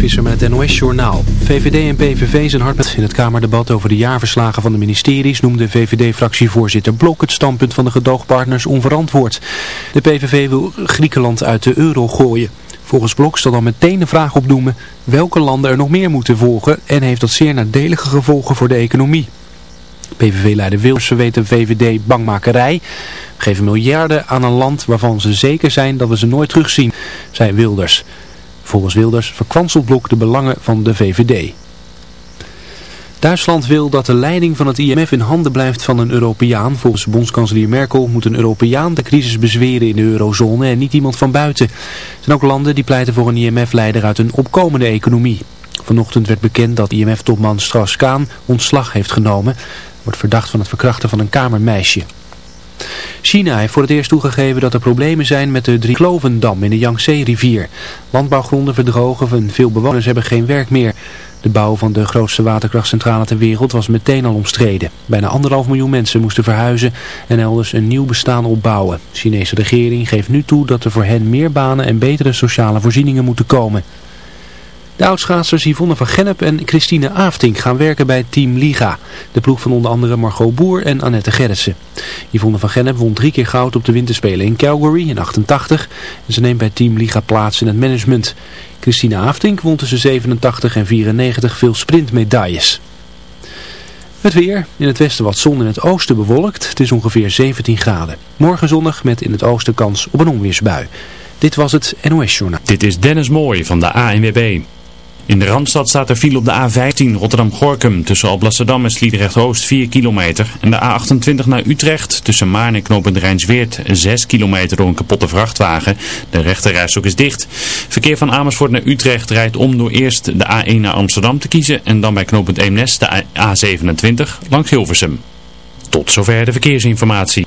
Visser met NOS-journaal. VVD en PVV zijn hard met in het Kamerdebat over de jaarverslagen van de ministeries noemde VVD-fractievoorzitter Blok het standpunt van de gedoogpartners onverantwoord. De PVV wil Griekenland uit de euro gooien. Volgens Blok zal dan meteen de vraag opdoemen welke landen er nog meer moeten volgen en heeft dat zeer nadelige gevolgen voor de economie. PVV-leider Wils verweet de VVD bangmakerij. Geven miljarden aan een land waarvan ze zeker zijn dat we ze nooit terugzien, zei Wilders. Volgens Wilders verkwanselt Blok de belangen van de VVD. Duitsland wil dat de leiding van het IMF in handen blijft van een Europeaan. Volgens bondskanselier Merkel moet een Europeaan de crisis bezweren in de eurozone en niet iemand van buiten. Er zijn ook landen die pleiten voor een IMF-leider uit een opkomende economie. Vanochtend werd bekend dat IMF-topman Strauss-Kaan ontslag heeft genomen. Wordt verdacht van het verkrachten van een kamermeisje. China heeft voor het eerst toegegeven dat er problemen zijn met de Drieklovendam in de Yangtze-rivier. Landbouwgronden verdrogen en veel bewoners hebben geen werk meer. De bouw van de grootste waterkrachtcentrale ter wereld was meteen al omstreden. Bijna anderhalf miljoen mensen moesten verhuizen en elders een nieuw bestaan opbouwen. De Chinese regering geeft nu toe dat er voor hen meer banen en betere sociale voorzieningen moeten komen. De oudschaatsers Yvonne van Gennep en Christine Aftink gaan werken bij Team Liga. De ploeg van onder andere Margot Boer en Annette Gerritsen. Yvonne van Gennep won drie keer goud op de winterspelen in Calgary in 88. En ze neemt bij Team Liga plaats in het management. Christine Aftink won tussen 87 en 94 veel sprintmedailles. Het weer. In het westen wat zon in het oosten bewolkt. Het is ongeveer 17 graden. Morgen zonnig met in het oosten kans op een onweersbui. Dit was het NOS Journaal. Dit is Dennis Mooij van de ANWB. In de Randstad staat er file op de A15 Rotterdam-Gorkum tussen Alblasserdam en Sliedrecht-Oost 4 kilometer. En de A28 naar Utrecht tussen Maarn en Knopend Rijnsweert 6 kilometer door een kapotte vrachtwagen. De rechterrijstok is dicht. Verkeer van Amersfoort naar Utrecht rijdt om door eerst de A1 naar Amsterdam te kiezen en dan bij Knopend Eemnes de A27 langs Hilversum. Tot zover de verkeersinformatie.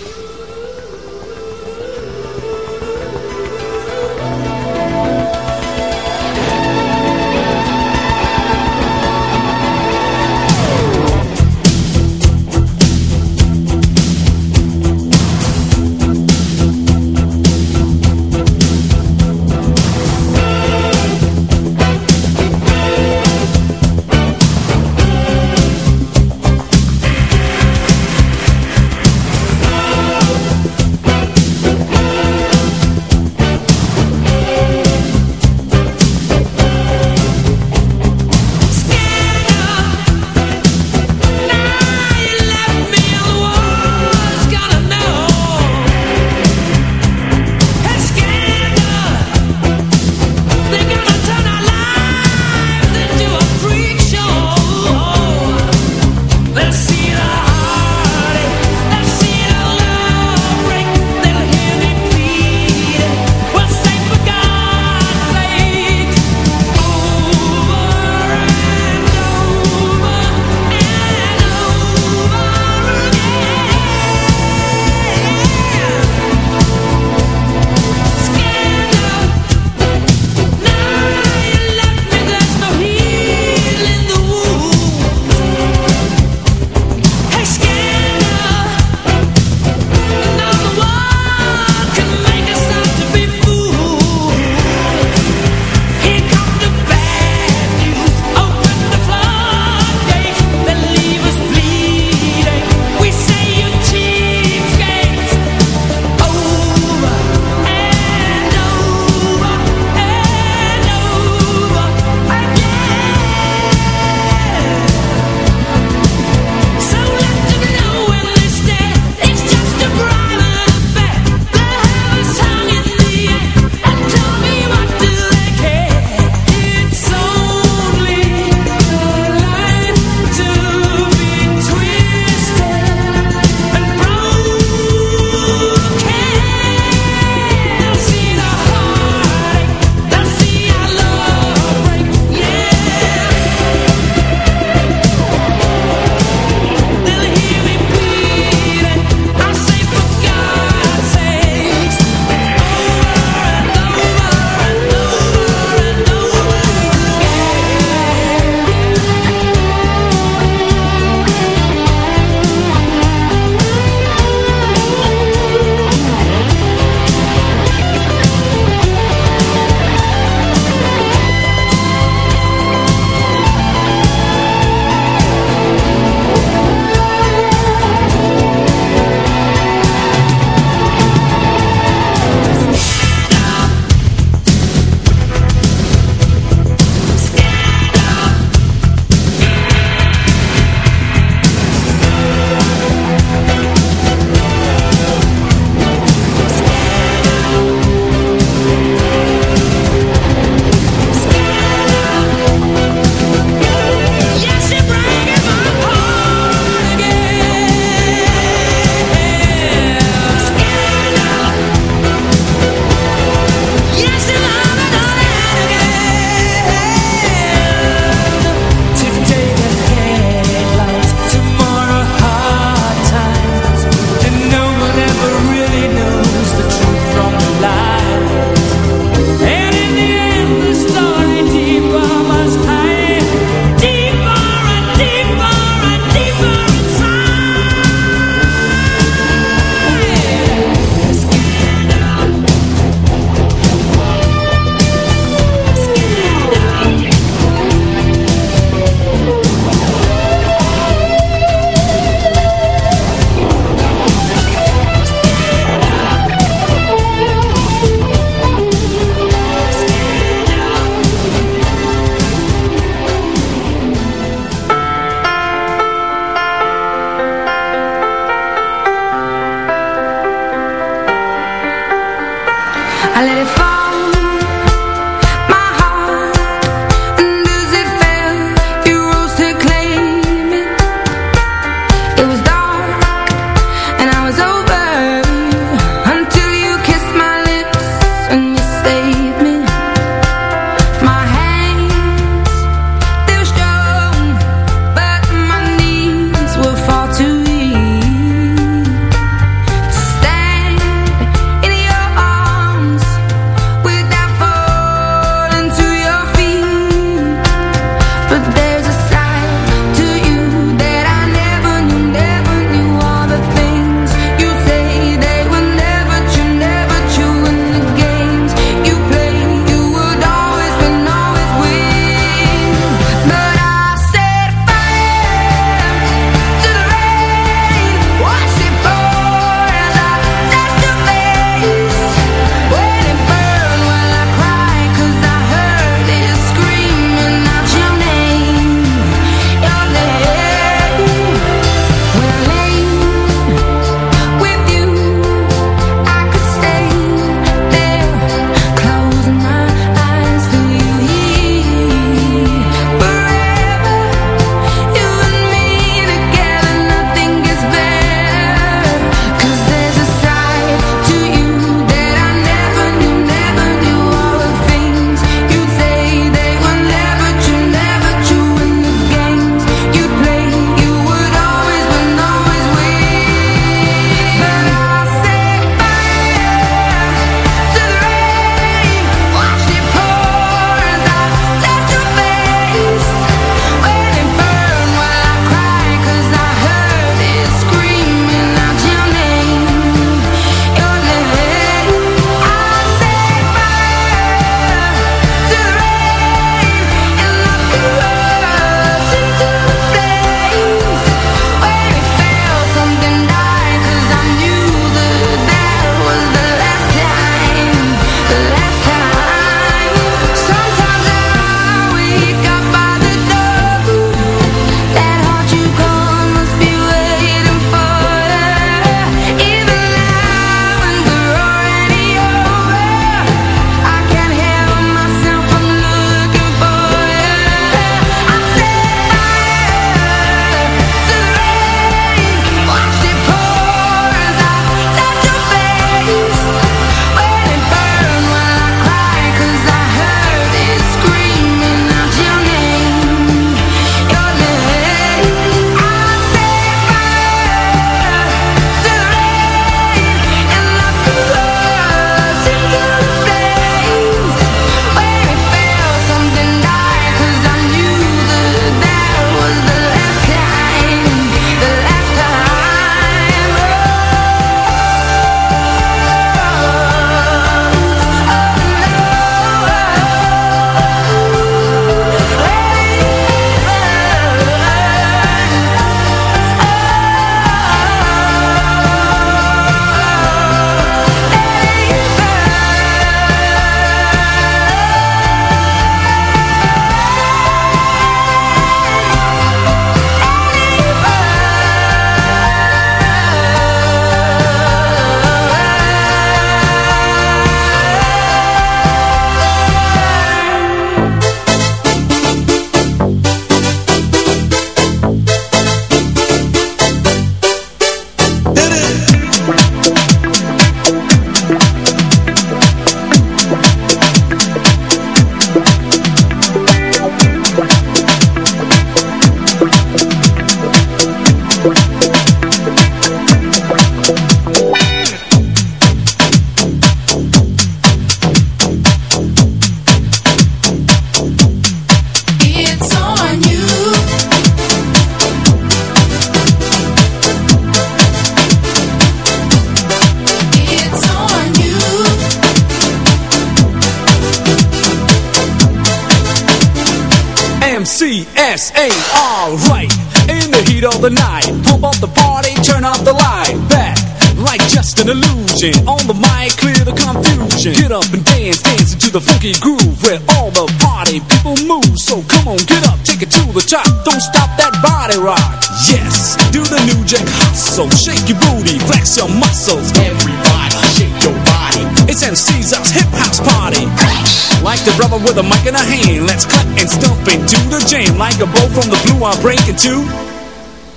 With a mic in a hand. Let's cut and stomp into the jam Like a bow from the blue I'm breaking too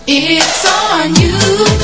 It's on you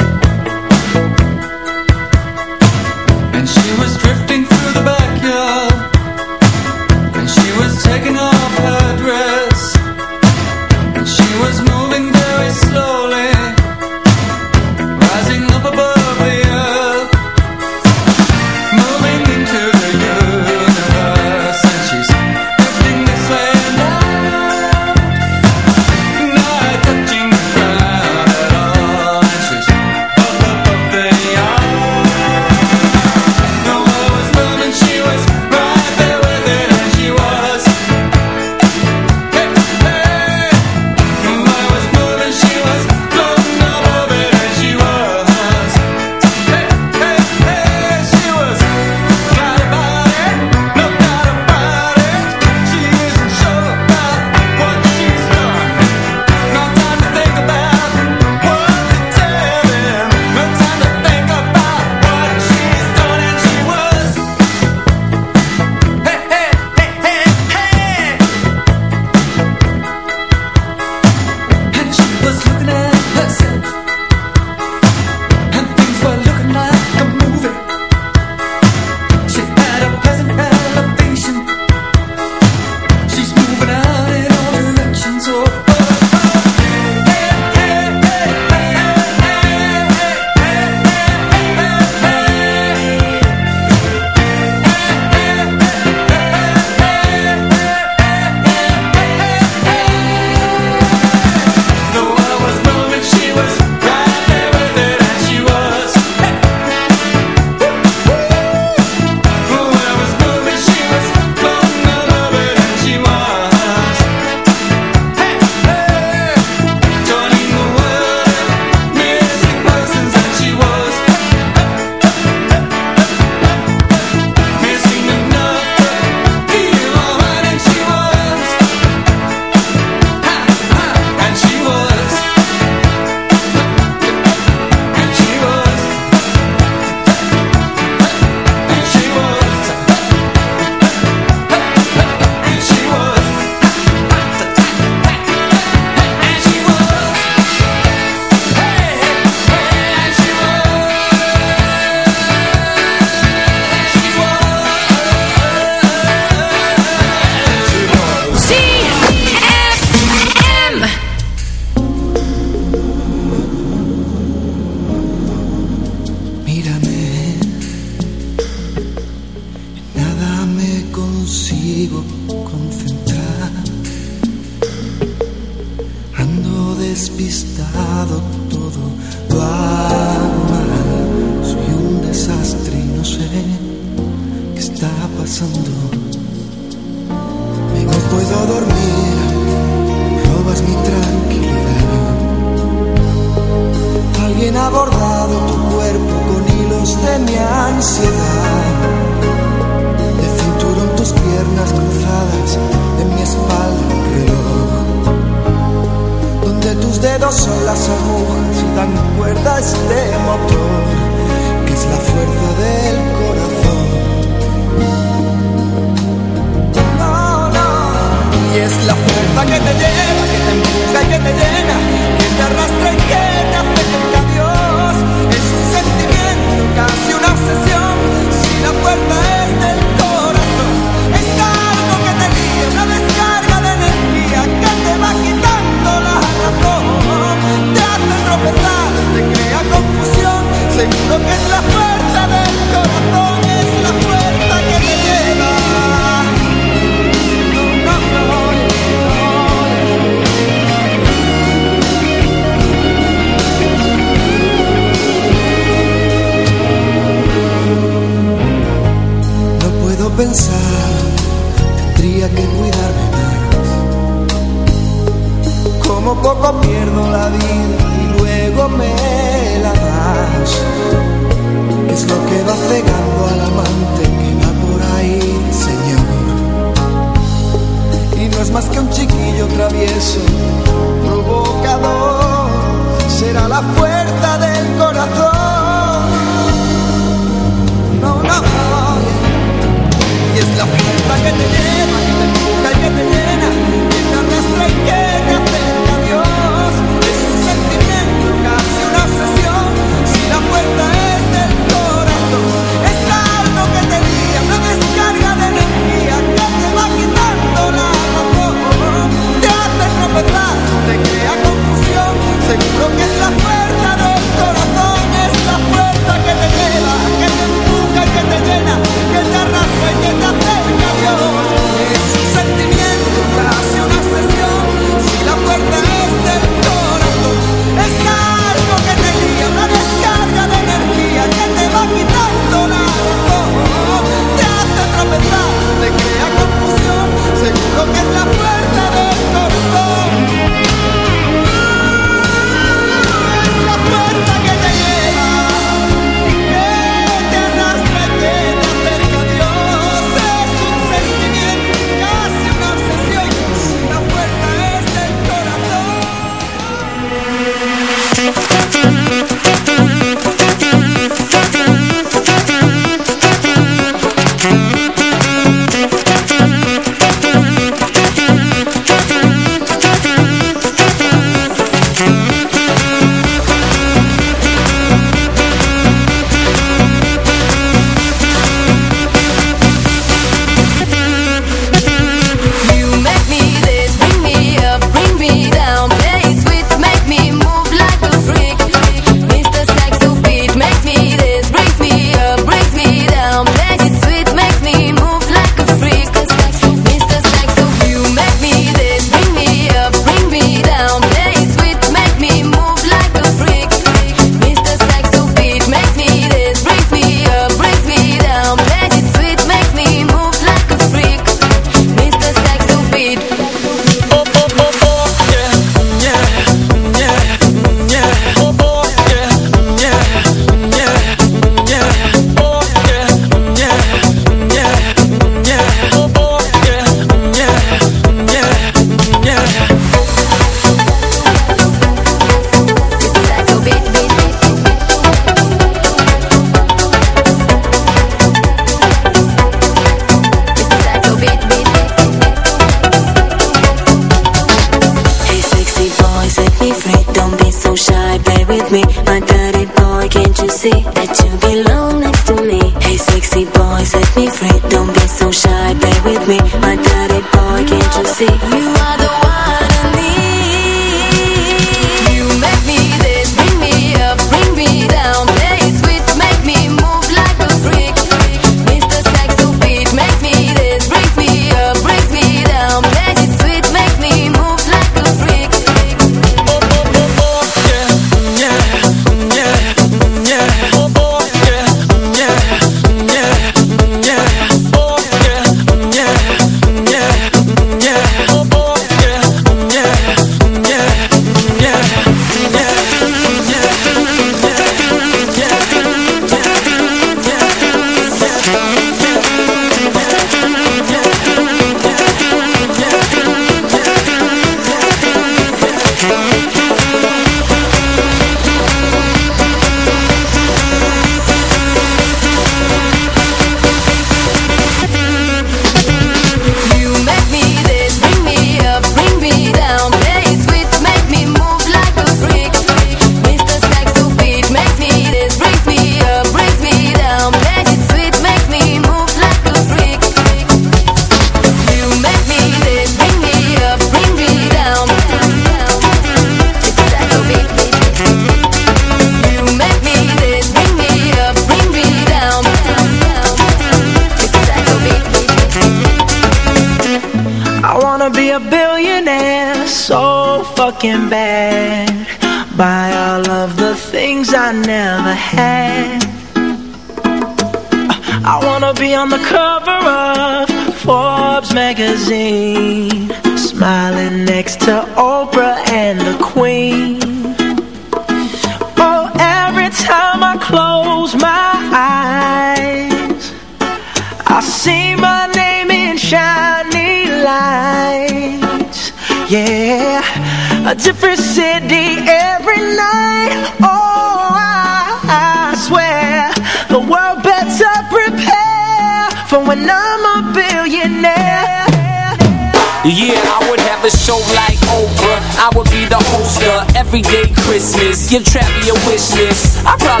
Give Travie a wish list. I'd probably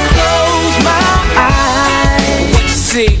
see,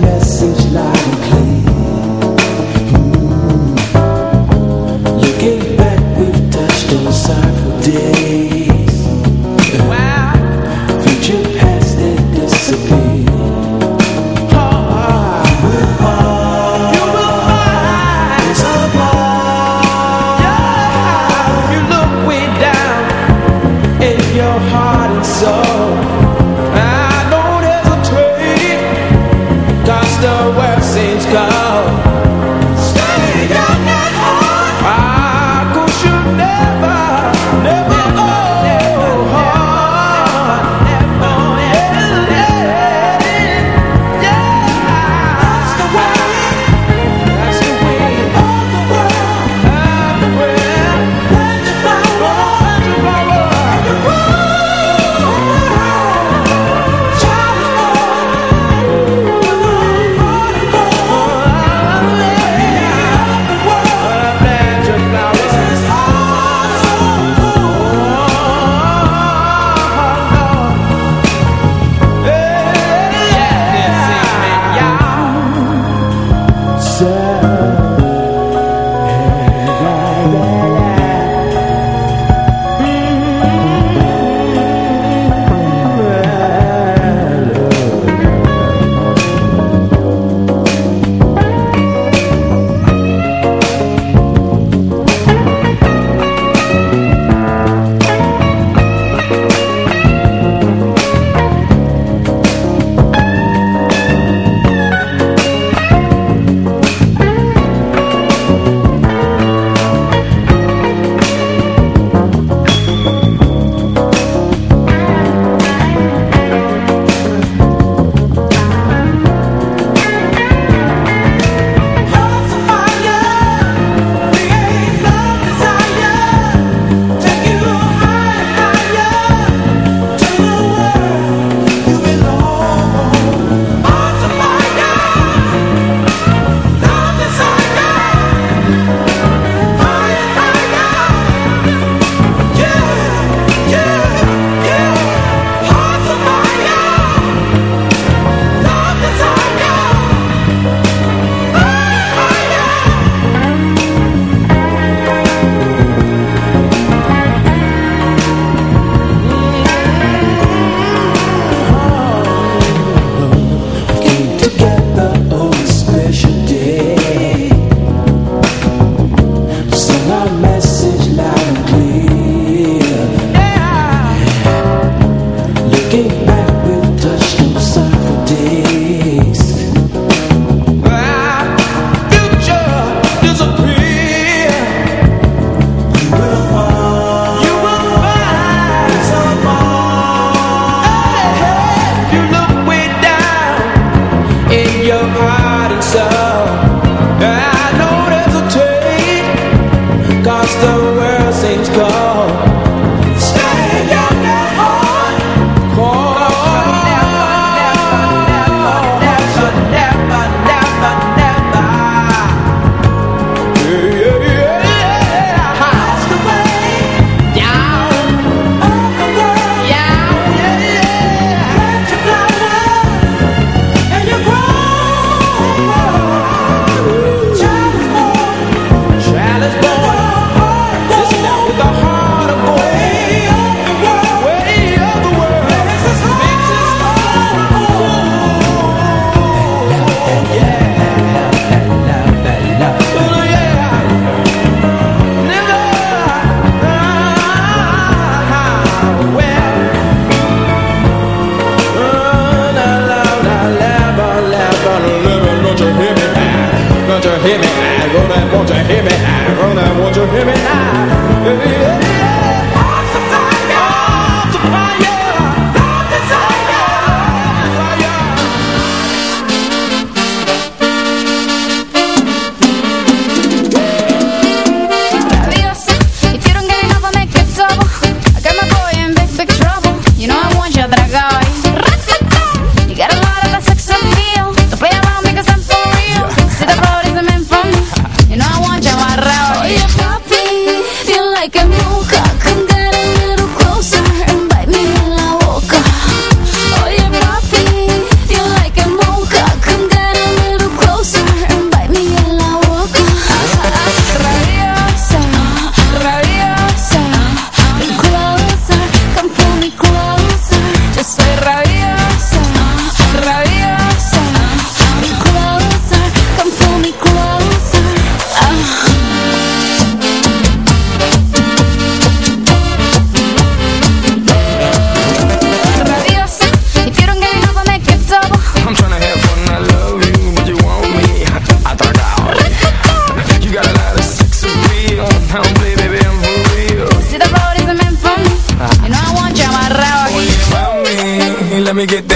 madness let me get that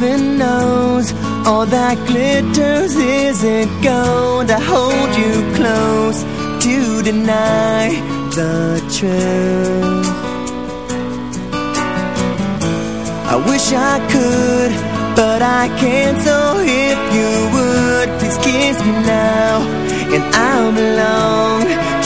heaven knows all that glitters isn't gold. I hold you close to deny the truth. I wish I could, but I can't. So if you would, please kiss me now, and I'll belong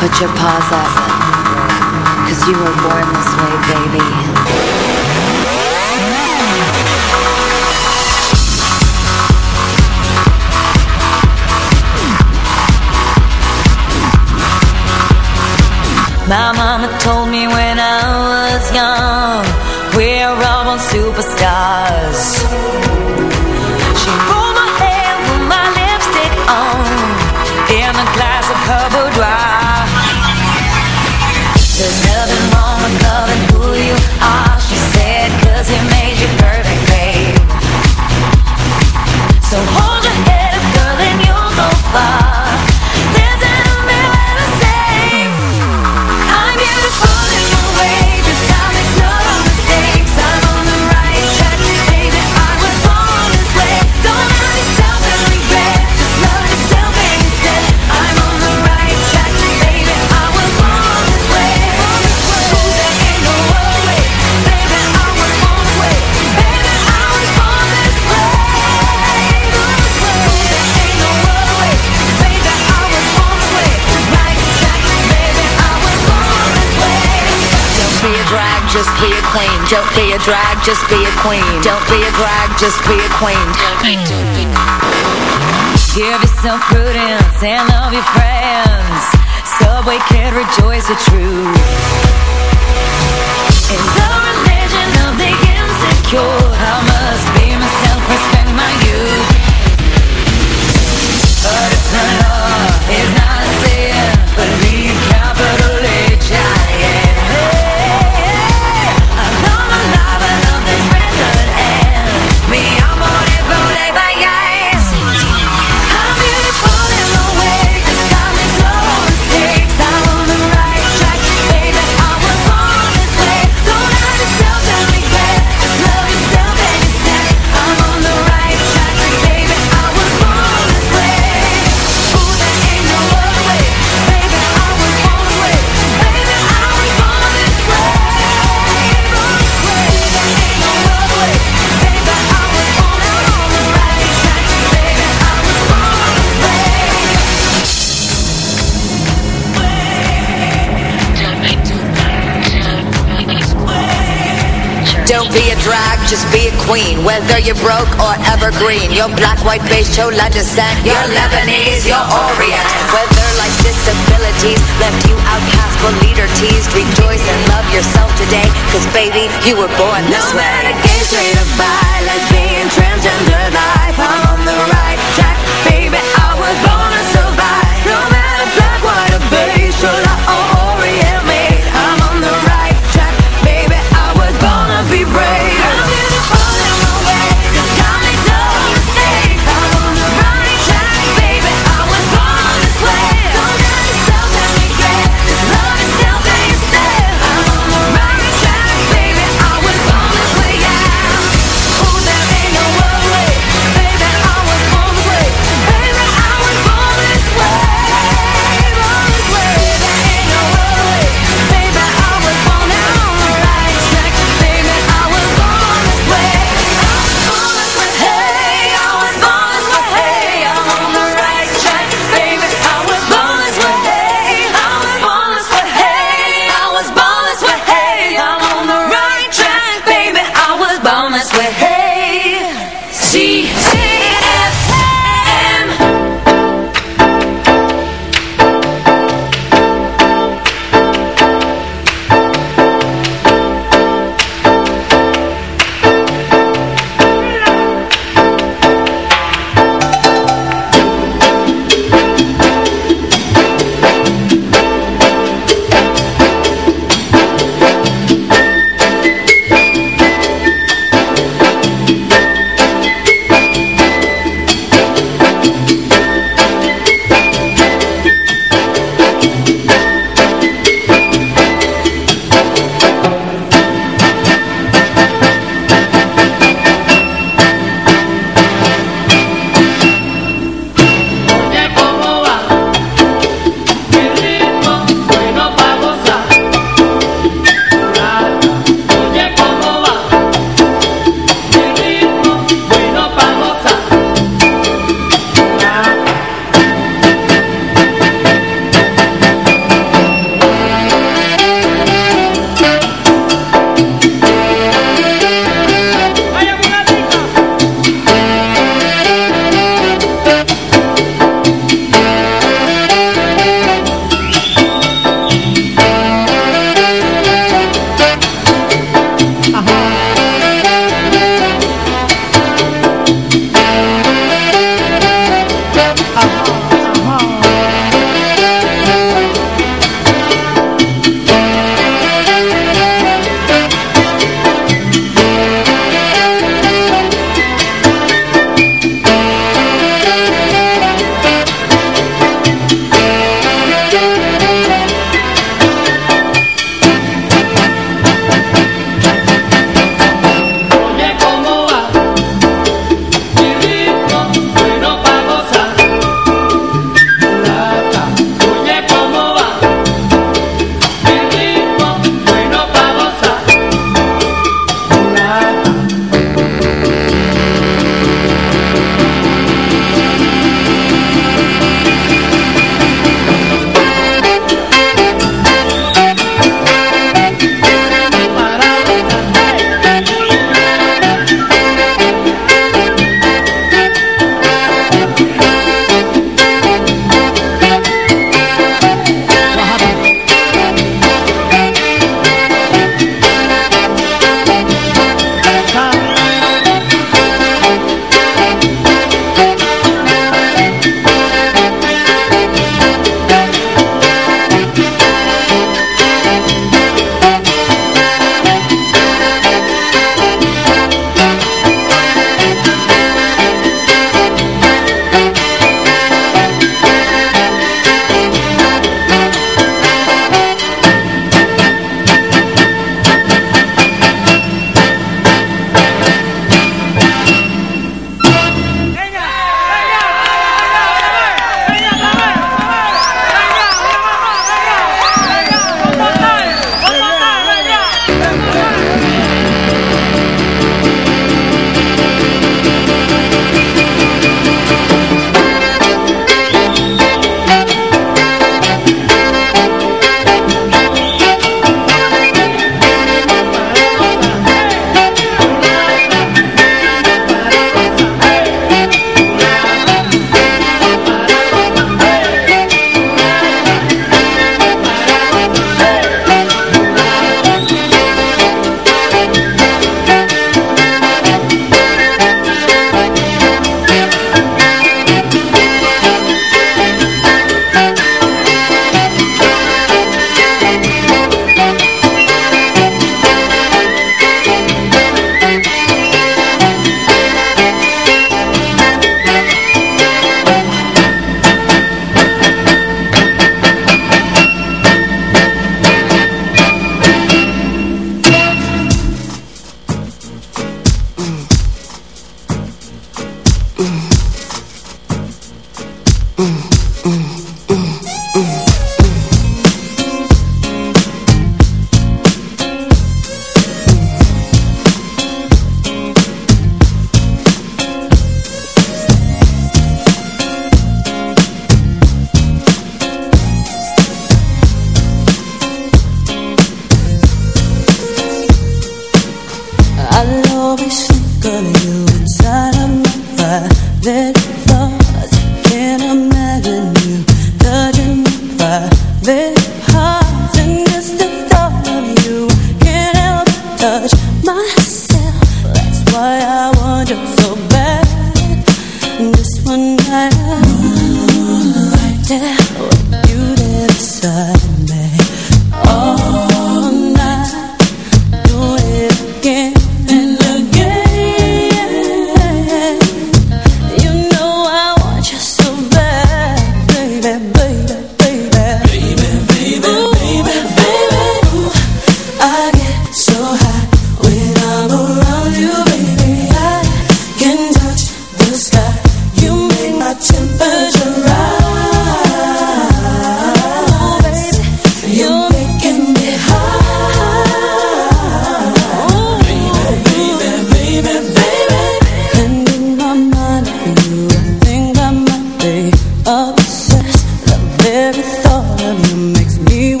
Put your paws up, cause you were born this way, baby. My mama told me when I just be a queen. Don't be a drag, just be a queen. Don't be a drag. just be a queen. Give yourself prudence and love your friends. Subway so can rejoice the truth. In the religion of the insecure, I must be myself, respect my youth. Whether you're broke or evergreen. Your black, white, beige, chola descent. Your Lebanese, your Orient. Whether like disabilities Left you outcast for leader teased Rejoice and love yourself today. Cause baby, you were born this no way. No